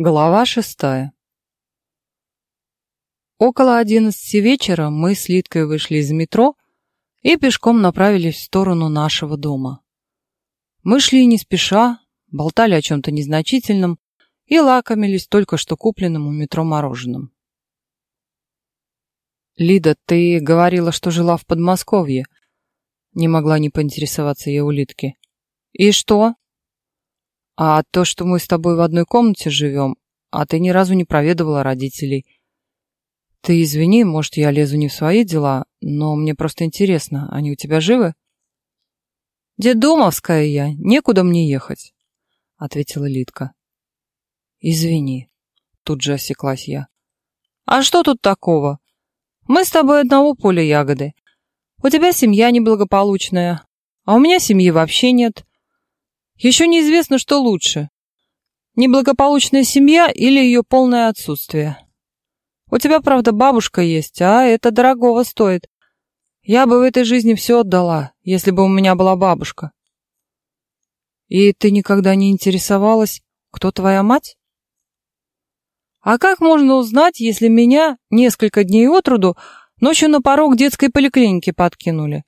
Глава шестая Около одиннадцати вечера мы с Литкой вышли из метро и пешком направились в сторону нашего дома. Мы шли не спеша, болтали о чем-то незначительном и лакомились только что купленным у метро мороженым. «Лида, ты говорила, что жила в Подмосковье», — не могла не поинтересоваться я у Литки. «И что?» А то, что мы с тобой в одной комнате живем, а ты ни разу не проведывала родителей. Ты извини, может, я лезу не в свои дела, но мне просто интересно, они у тебя живы? Дедомовская я, некуда мне ехать, ответила Литка. Извини, тут же осеклась я. А что тут такого? Мы с тобой одного поля ягоды. У тебя семья неблагополучная, а у меня семьи вообще нет. Еще неизвестно, что лучше. Неблагополучная семья или ее полное отсутствие. У тебя, правда, бабушка есть, а это дорогого стоит. Я бы в этой жизни все отдала, если бы у меня была бабушка. И ты никогда не интересовалась, кто твоя мать? А как можно узнать, если меня несколько дней от роду ночью на порог детской поликлиники подкинули?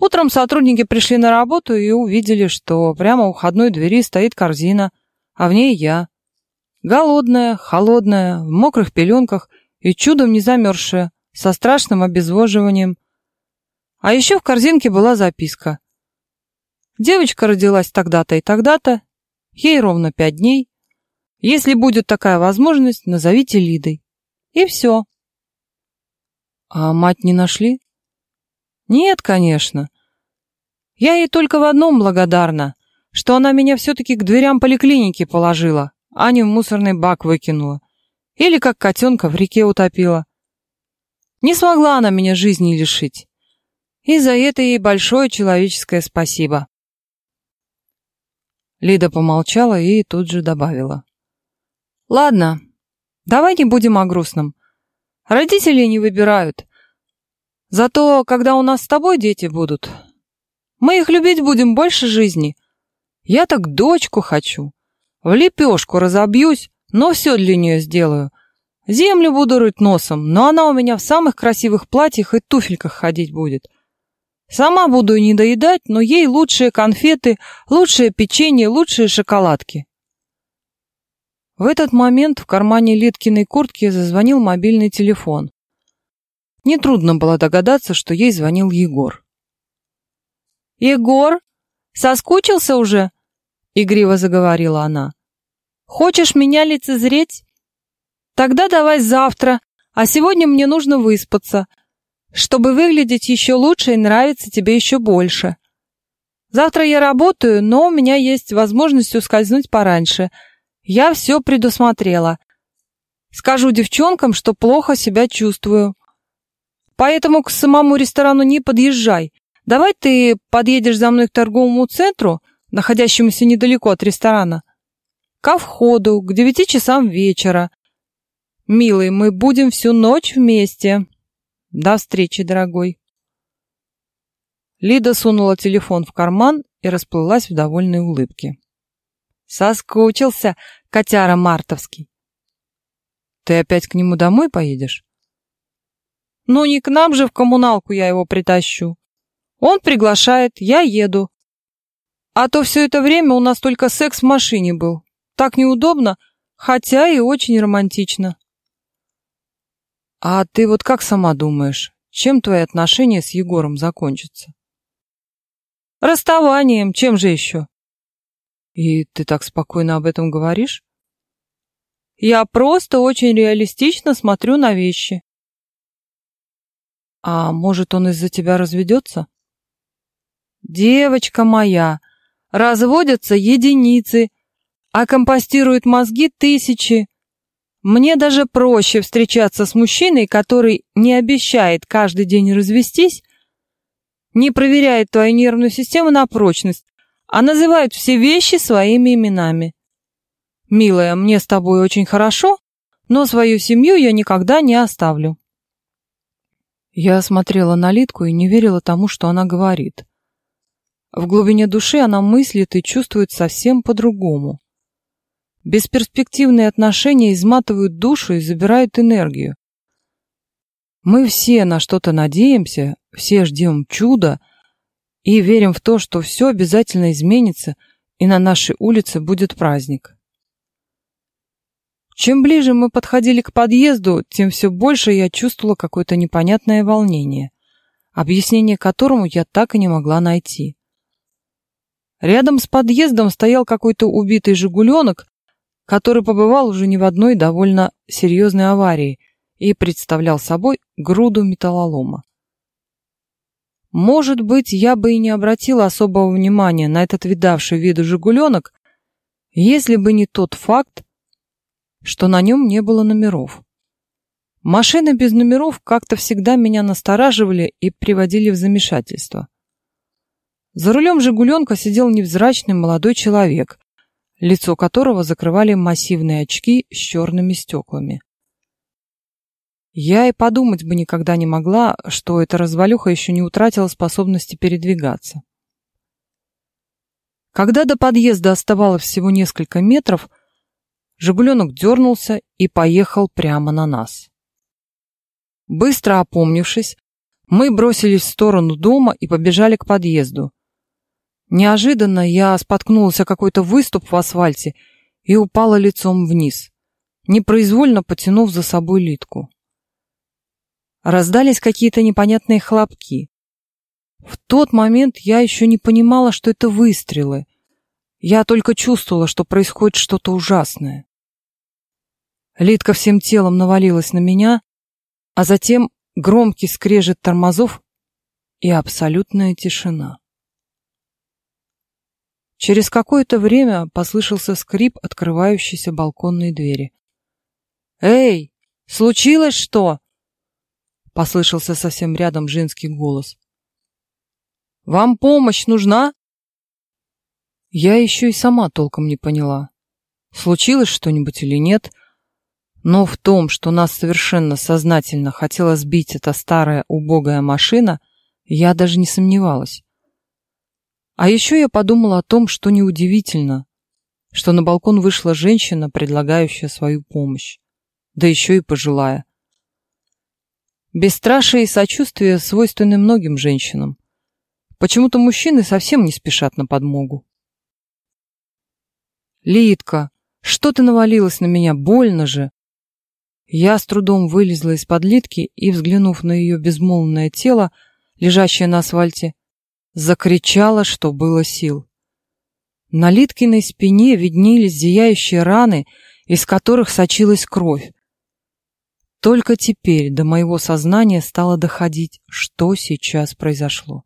Утром сотрудники пришли на работу и увидели, что прямо у входной двери стоит корзина, а в ней я. Голодная, холодная, в мокрых пеленках и чудом не замерзшая, со страшным обезвоживанием. А еще в корзинке была записка. Девочка родилась тогда-то и тогда-то, ей ровно пять дней. Если будет такая возможность, назовите Лидой. И все. А мать не нашли? Нет, конечно. Я ей только в одном благодарна, что она меня все-таки к дверям поликлиники положила, а не в мусорный бак выкинула. Или как котенка в реке утопила. Не смогла она меня жизни лишить. И за это ей большое человеческое спасибо. Лида помолчала и тут же добавила. Ладно, давай не будем о грустном. Родители не выбирают. Зато, когда у нас с тобой дети будут, мы их любить будем больше жизни. Я так дочку хочу. В лепешку разобьюсь, но все для нее сделаю. Землю буду рыть носом, но она у меня в самых красивых платьях и туфельках ходить будет. Сама буду не доедать, но ей лучшие конфеты, лучшее печенье, лучшие шоколадки. В этот момент в кармане Литкиной куртки зазвонил мобильный телефон. Нетрудно было догадаться, что ей звонил Егор. «Егор, соскучился уже?» — игриво заговорила она. «Хочешь меня лицезреть? Тогда давай завтра, а сегодня мне нужно выспаться, чтобы выглядеть еще лучше и нравиться тебе еще больше. Завтра я работаю, но у меня есть возможность ускользнуть пораньше. Я все предусмотрела. Скажу девчонкам, что плохо себя чувствую. Поэтому к самому ресторану не подъезжай. Давай ты подъедешь за мной к торговому центру, находящемуся недалеко от ресторана. Ко входу, к девяти часам вечера. Милый, мы будем всю ночь вместе. До встречи, дорогой. Лида сунула телефон в карман и расплылась в довольной улыбке. Соскучился, котяра мартовский. Ты опять к нему домой поедешь? Ну, не к нам же в коммуналку я его притащу. Он приглашает, я еду. А то все это время у нас только секс в машине был. Так неудобно, хотя и очень романтично. А ты вот как сама думаешь, чем твои отношения с Егором закончатся? Расставанием, чем же еще? И ты так спокойно об этом говоришь? Я просто очень реалистично смотрю на вещи. А может, он из-за тебя разведется? Девочка моя, разводятся единицы, а компостируют мозги тысячи. Мне даже проще встречаться с мужчиной, который не обещает каждый день развестись, не проверяет твою нервную систему на прочность, а называет все вещи своими именами. Милая, мне с тобой очень хорошо, но свою семью я никогда не оставлю. Я смотрела на Литку и не верила тому, что она говорит. В глубине души она мыслит и чувствует совсем по-другому. Бесперспективные отношения изматывают душу и забирают энергию. Мы все на что-то надеемся, все ждем чуда и верим в то, что все обязательно изменится, и на нашей улице будет праздник. Чем ближе мы подходили к подъезду, тем все больше я чувствовала какое-то непонятное волнение, объяснение которому я так и не могла найти. Рядом с подъездом стоял какой-то убитый «Жигуленок», который побывал уже не в одной довольно серьезной аварии и представлял собой груду металлолома. Может быть, я бы и не обратила особого внимания на этот видавший виду «Жигуленок», если бы не тот факт, что на нем не было номеров. Машины без номеров как-то всегда меня настораживали и приводили в замешательство. За рулем «Жигуленка» сидел невзрачный молодой человек, лицо которого закрывали массивные очки с черными стеклами. Я и подумать бы никогда не могла, что эта развалюха еще не утратила способности передвигаться. Когда до подъезда оставалось всего несколько метров, Жигуленок дернулся и поехал прямо на нас. Быстро опомнившись, мы бросились в сторону дома и побежали к подъезду. Неожиданно я споткнулась о какой-то выступ в асфальте и упала лицом вниз, непроизвольно потянув за собой литку. Раздались какие-то непонятные хлопки. В тот момент я еще не понимала, что это выстрелы. Я только чувствовала, что происходит что-то ужасное. Литка всем телом навалилась на меня, а затем громкий скрежет тормозов и абсолютная тишина. Через какое-то время послышался скрип открывающейся балконной двери. «Эй, случилось что?» Послышался совсем рядом женский голос. «Вам помощь нужна?» Я еще и сама толком не поняла, случилось что-нибудь или нет, но в том, что нас совершенно сознательно хотела сбить эта старая убогая машина, я даже не сомневалась. А еще я подумала о том, что неудивительно, что на балкон вышла женщина, предлагающая свою помощь, да еще и пожилая. Бесстрашие и сочувствие свойственны многим женщинам. Почему-то мужчины совсем не спешат на подмогу. «Литка, что ты навалилась на меня? Больно же!» Я с трудом вылезла из подлитки и, взглянув на ее безмолвное тело, лежащее на асфальте, закричала, что было сил. На Литкиной спине виднелись зияющие раны, из которых сочилась кровь. Только теперь до моего сознания стало доходить, что сейчас произошло.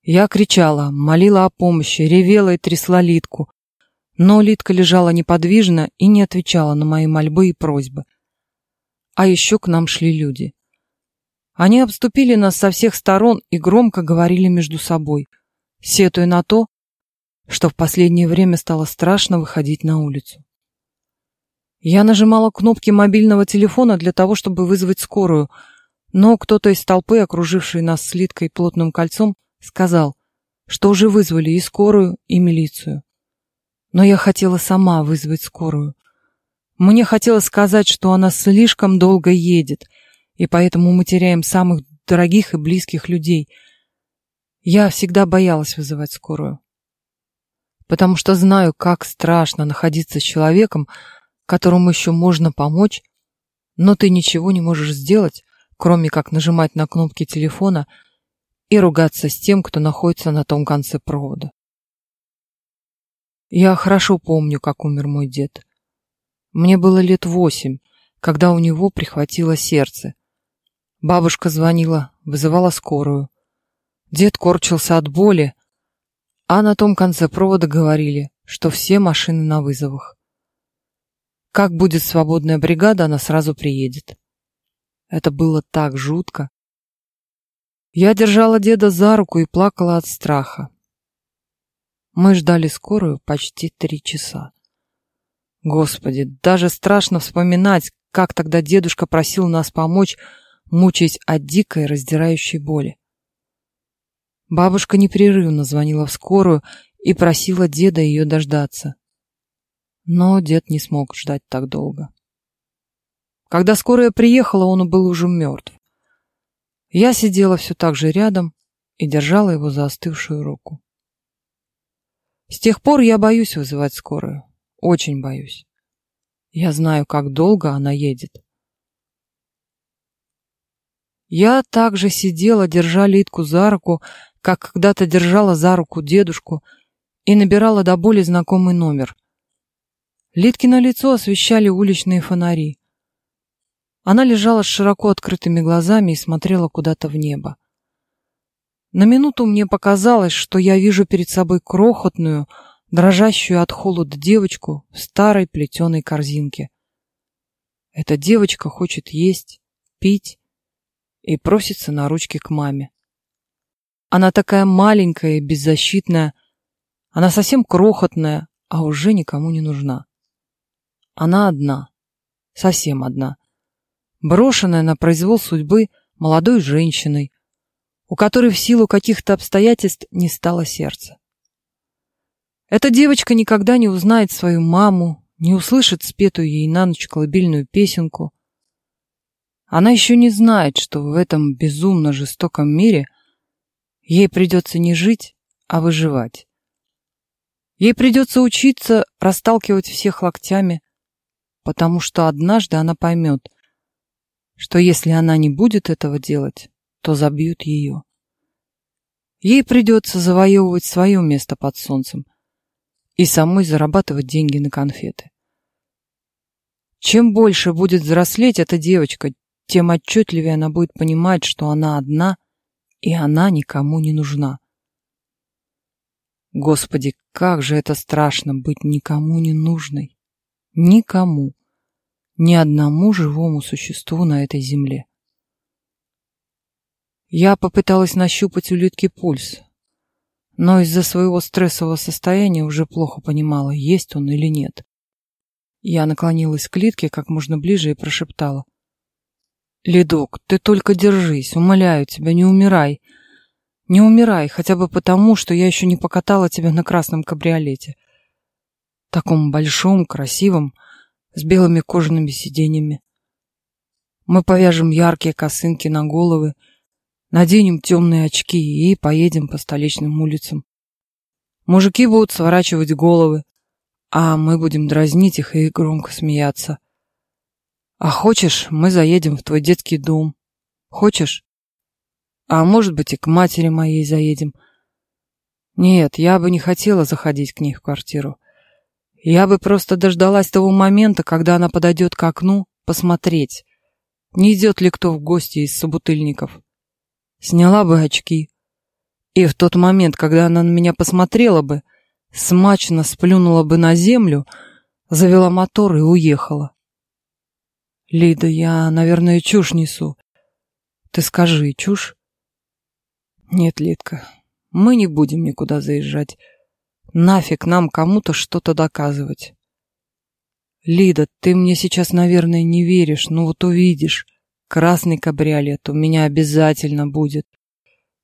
Я кричала, молила о помощи, ревела и трясла Литку, но Литка лежала неподвижно и не отвечала на мои мольбы и просьбы. А еще к нам шли люди. Они обступили нас со всех сторон и громко говорили между собой, сетуя на то, что в последнее время стало страшно выходить на улицу. Я нажимала кнопки мобильного телефона для того, чтобы вызвать скорую, но кто-то из толпы, окружившей нас слиткой плотным кольцом, сказал, что уже вызвали и скорую, и милицию. Но я хотела сама вызвать скорую, мне хотелось сказать, что она слишком долго едет, и поэтому мы теряем самых дорогих и близких людей. Я всегда боялась вызывать скорую. Потому что знаю, как страшно находиться с человеком, которому еще можно помочь, но ты ничего не можешь сделать, кроме как нажимать на кнопки телефона и ругаться с тем, кто находится на том конце провода. Я хорошо помню, как умер мой дед. Мне было лет восемь, когда у него прихватило сердце. Бабушка звонила, вызывала скорую. Дед корчился от боли, а на том конце провода говорили, что все машины на вызовах. Как будет свободная бригада, она сразу приедет. Это было так жутко. Я держала деда за руку и плакала от страха. Мы ждали скорую почти три часа. Господи, даже страшно вспоминать, как тогда дедушка просил нас помочь, мучаясь от дикой раздирающей боли. Бабушка непрерывно звонила в скорую и просила деда ее дождаться. Но дед не смог ждать так долго. Когда скорая приехала, он был уже мертв. Я сидела все так же рядом и держала его за остывшую руку. С тех пор я боюсь вызывать скорую. Очень боюсь. Я знаю, как долго она едет. Я также сидела, держа Литку за руку, как когда-то держала за руку дедушку, и набирала до боли знакомый номер. Литкино лицо освещали уличные фонари. Она лежала с широко открытыми глазами и смотрела куда-то в небо. На минуту мне показалось, что я вижу перед собой крохотную, дрожащую от холода девочку в старой плетеной корзинке. Эта девочка хочет есть, пить и просится на ручки к маме. Она такая маленькая и беззащитная, она совсем крохотная, а уже никому не нужна. Она одна, совсем одна, брошенная на произвол судьбы молодой женщиной, у которой в силу каких-то обстоятельств не стало сердца. Эта девочка никогда не узнает свою маму, не услышит спетую ей на ночь колыбельную песенку. Она еще не знает, что в этом безумно жестоком мире ей придется не жить, а выживать. Ей придется учиться расталкивать всех локтями, потому что однажды она поймет, что если она не будет этого делать, то забьют ее. Ей придется завоевывать свое место под солнцем и самой зарабатывать деньги на конфеты. Чем больше будет взрослеть эта девочка, тем отчетливее она будет понимать, что она одна, и она никому не нужна. Господи, как же это страшно быть никому не нужной. Никому. Ни одному живому существу на этой земле. Я попыталась нащупать у Литки пульс, но из-за своего стрессового состояния уже плохо понимала, есть он или нет. Я наклонилась к Литке как можно ближе и прошептала. «Лидок, ты только держись, умоляю тебя, не умирай. Не умирай, хотя бы потому, что я еще не покатала тебя на красном кабриолете. Таком большом, красивом, с белыми кожаными сиденьями. Мы повяжем яркие косынки на головы, Наденем темные очки и поедем по столичным улицам. Мужики будут сворачивать головы, а мы будем дразнить их и громко смеяться. А хочешь, мы заедем в твой детский дом. Хочешь? А может быть и к матери моей заедем. Нет, я бы не хотела заходить к ней в квартиру. Я бы просто дождалась того момента, когда она подойдет к окну, посмотреть, не идет ли кто в гости из собутыльников сняла бы очки. И в тот момент, когда она на меня посмотрела бы, смачно сплюнула бы на землю, завела мотор и уехала. Лида, я, наверное, чушь несу. Ты скажи, чушь? Нет, Лидка, мы не будем никуда заезжать. Нафиг нам кому-то что-то доказывать. Лида, ты мне сейчас, наверное, не веришь, но вот увидишь. Красный кабриолет у меня обязательно будет.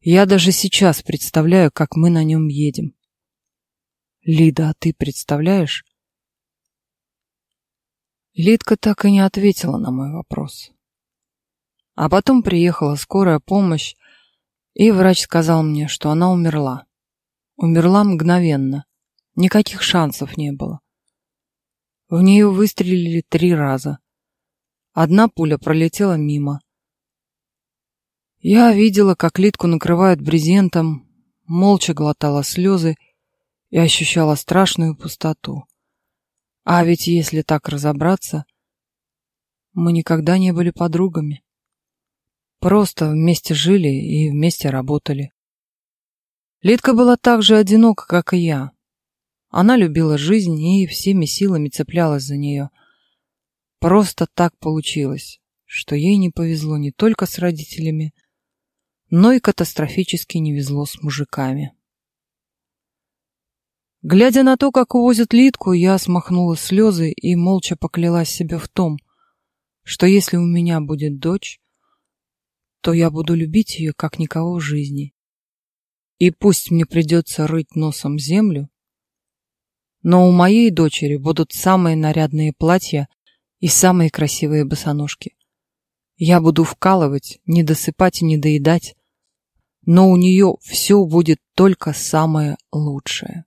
Я даже сейчас представляю, как мы на нем едем. Лида, а ты представляешь? Лидка так и не ответила на мой вопрос. А потом приехала скорая помощь, и врач сказал мне, что она умерла. Умерла мгновенно. Никаких шансов не было. В нее выстрелили три раза. Одна пуля пролетела мимо. Я видела, как Литку накрывают брезентом, молча глотала слезы и ощущала страшную пустоту. А ведь если так разобраться, мы никогда не были подругами. Просто вместе жили и вместе работали. Литка была так же одинока, как и я. Она любила жизнь и всеми силами цеплялась за нее. Просто так получилось, что ей не повезло не только с родителями, но и катастрофически не везло с мужиками. Глядя на то, как увозят Литку, я смахнула слезы и молча поклялась себе в том, что если у меня будет дочь, то я буду любить ее как никого в жизни. И пусть мне придется рыть носом землю, Но у моей дочери будут самые нарядные платья и самые красивые босоножки. Я буду вкалывать, не досыпать и не доедать, но у нее все будет только самое лучшее.